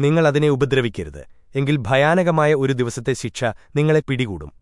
നിങ്ങൾ അതിനെ ഉപദ്രവിക്കരുത്. എങ്കിൽ ഭയാനകമായ ഒരു ദിവസത്തെ ശിക്ഷ നിങ്ങളെ പിടികൂടും.